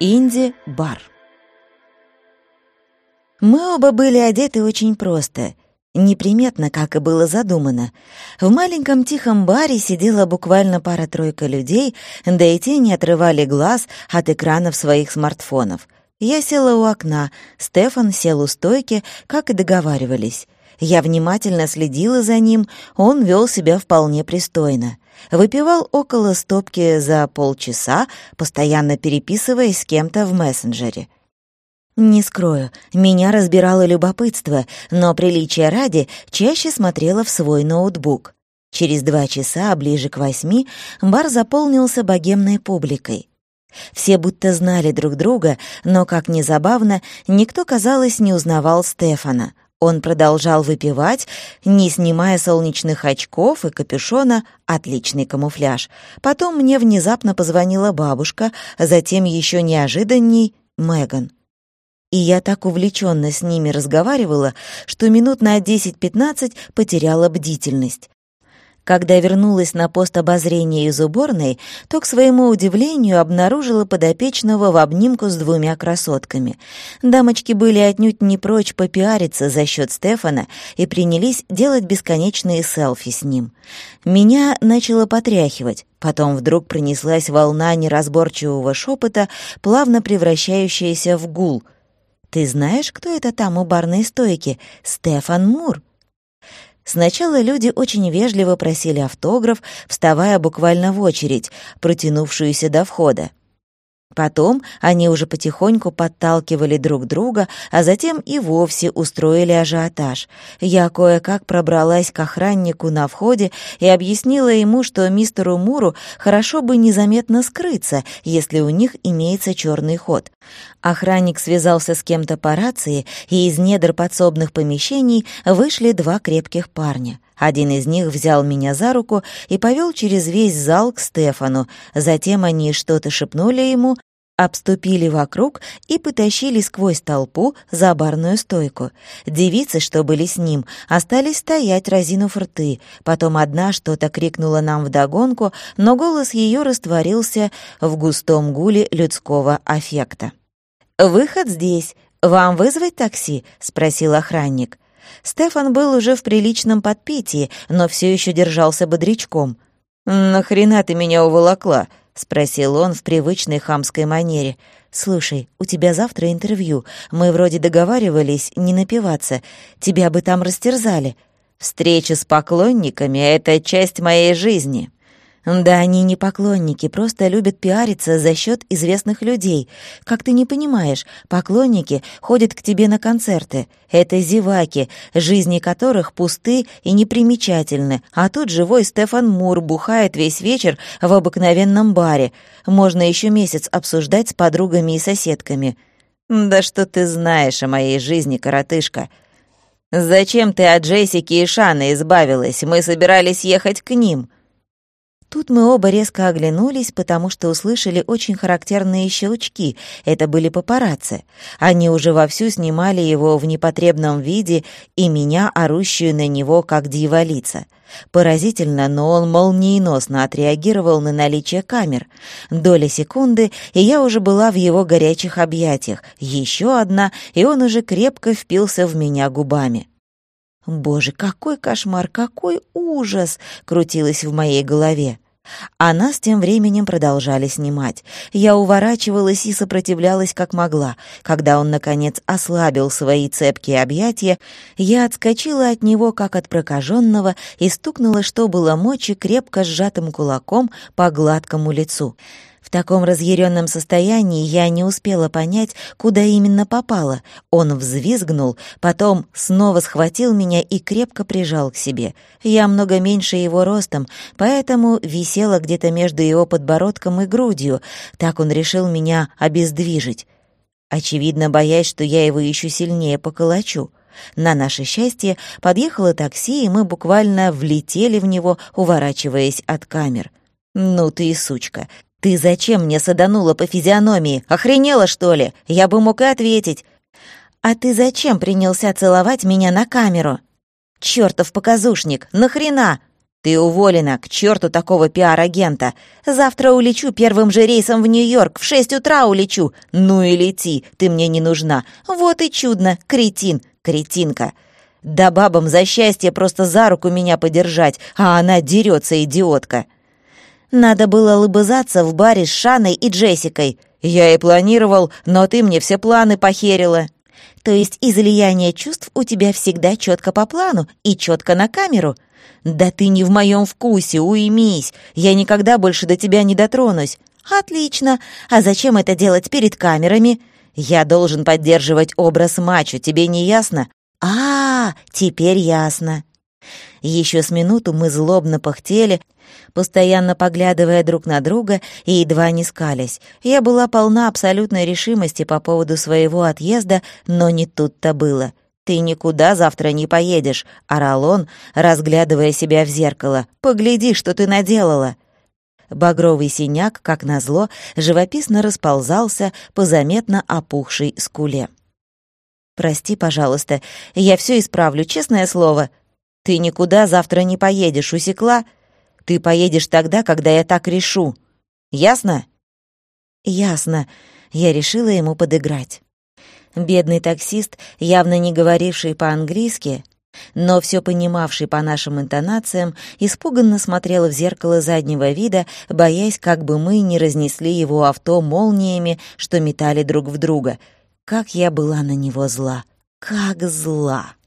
Инди-бар. Мы оба были одеты очень просто, неприметно, как и было задумано. В маленьком тихом баре сидела буквально пара-тройка людей, да и те не отрывали глаз от экранов своих смартфонов. Я села у окна, Стефан сел у стойки, как и договаривались. Я внимательно следила за ним, он вел себя вполне пристойно. Выпивал около стопки за полчаса, постоянно переписываясь с кем-то в мессенджере. Не скрою, меня разбирало любопытство, но приличия ради чаще смотрела в свой ноутбук. Через два часа, ближе к восьми, бар заполнился богемной публикой. Все будто знали друг друга, но, как ни забавно, никто, казалось, не узнавал Стефана. Он продолжал выпивать, не снимая солнечных очков и капюшона, отличный камуфляж. Потом мне внезапно позвонила бабушка, затем еще неожиданней — Меган. И я так увлеченно с ними разговаривала, что минут на 10-15 потеряла бдительность. Когда вернулась на пост обозрения из уборной, то, к своему удивлению, обнаружила подопечного в обнимку с двумя красотками. Дамочки были отнюдь не прочь попиариться за счет Стефана и принялись делать бесконечные селфи с ним. Меня начало потряхивать, потом вдруг пронеслась волна неразборчивого шепота, плавно превращающаяся в гул. «Ты знаешь, кто это там у барной стойки? Стефан Мур!» Сначала люди очень вежливо просили автограф, вставая буквально в очередь, протянувшуюся до входа. Потом они уже потихоньку подталкивали друг друга, а затем и вовсе устроили ажиотаж. Я кое-как пробралась к охраннику на входе и объяснила ему, что мистеру Муру хорошо бы незаметно скрыться, если у них имеется черный ход. Охранник связался с кем-то по рации, и из недр подсобных помещений вышли два крепких парня. Один из них взял меня за руку и повел через весь зал к Стефану. Затем они что-то шепнули ему, обступили вокруг и потащили сквозь толпу за барную стойку. Девицы, что были с ним, остались стоять, разинув рты. Потом одна что-то крикнула нам вдогонку, но голос ее растворился в густом гуле людского аффекта. «Выход здесь. Вам вызвать такси?» — спросил охранник. Стефан был уже в приличном подпитии, но все еще держался бодрячком. «Нахрена ты меня уволокла?» — спросил он в привычной хамской манере. «Слушай, у тебя завтра интервью. Мы вроде договаривались не напиваться. Тебя бы там растерзали. Встреча с поклонниками — это часть моей жизни». Да они не поклонники, просто любят пиариться за счет известных людей. Как ты не понимаешь, поклонники ходят к тебе на концерты. Это зеваки, жизни которых пусты и непримечательны. А тут живой Стефан Мур бухает весь вечер в обыкновенном баре. Можно еще месяц обсуждать с подругами и соседками. Да что ты знаешь о моей жизни, коротышка? Зачем ты от Джессики и Шаны избавилась? Мы собирались ехать к ним. Тут мы оба резко оглянулись, потому что услышали очень характерные щелчки. Это были папарацци. Они уже вовсю снимали его в непотребном виде и меня, орущую на него, как дьяволица. Поразительно, но он молниеносно отреагировал на наличие камер. Доля секунды, и я уже была в его горячих объятиях. Еще одна, и он уже крепко впился в меня губами. Боже, какой кошмар, какой ужас! крутилось в моей голове. А нас тем временем продолжали снимать. Я уворачивалась и сопротивлялась как могла. Когда он, наконец, ослабил свои цепкие объятия, я отскочила от него, как от прокаженного, и стукнула, что было мочи, крепко сжатым кулаком по гладкому лицу. В таком разъяренном состоянии я не успела понять, куда именно попала. Он взвизгнул, потом снова схватил меня и крепко прижал к себе. Я много меньше его ростом, поэтому висела где-то между его подбородком и грудью. Так он решил меня обездвижить. Очевидно, боясь, что я его еще сильнее поколочу. На наше счастье подъехало такси, и мы буквально влетели в него, уворачиваясь от камер. «Ну ты и сучка! «Ты зачем мне саданула по физиономии? Охренела, что ли? Я бы мог и ответить». «А ты зачем принялся целовать меня на камеру?» «Чёртов показушник! Нахрена?» «Ты уволена, к черту такого пиар-агента! Завтра улечу первым же рейсом в Нью-Йорк, в шесть утра улечу! Ну и лети, ты мне не нужна! Вот и чудно, кретин, кретинка!» Да бабам за счастье просто за руку меня подержать, а она дерется, идиотка. Надо было лыбызаться в баре с Шаной и Джессикой. Я и планировал, но ты мне все планы похерила. То есть излияние чувств у тебя всегда четко по плану и четко на камеру? Да ты не в моем вкусе, уймись. Я никогда больше до тебя не дотронусь. Отлично. А зачем это делать перед камерами? Я должен поддерживать образ мачо, тебе не ясно? А, теперь ясно. Еще с минуту мы злобно пыхтели, постоянно поглядывая друг на друга и едва не скались. Я была полна абсолютной решимости по поводу своего отъезда, но не тут-то было. «Ты никуда завтра не поедешь», — орал он, разглядывая себя в зеркало. «Погляди, что ты наделала». Багровый синяк, как назло, живописно расползался по заметно опухшей скуле. «Прости, пожалуйста, я все исправлю, честное слово. Ты никуда завтра не поедешь, усекла? Ты поедешь тогда, когда я так решу. Ясно?» «Ясно», — я решила ему подыграть. Бедный таксист, явно не говоривший по-английски, но все понимавший по нашим интонациям, испуганно смотрел в зеркало заднего вида, боясь, как бы мы не разнесли его авто молниями, что метали друг в друга — как я была на него зла! Как зла!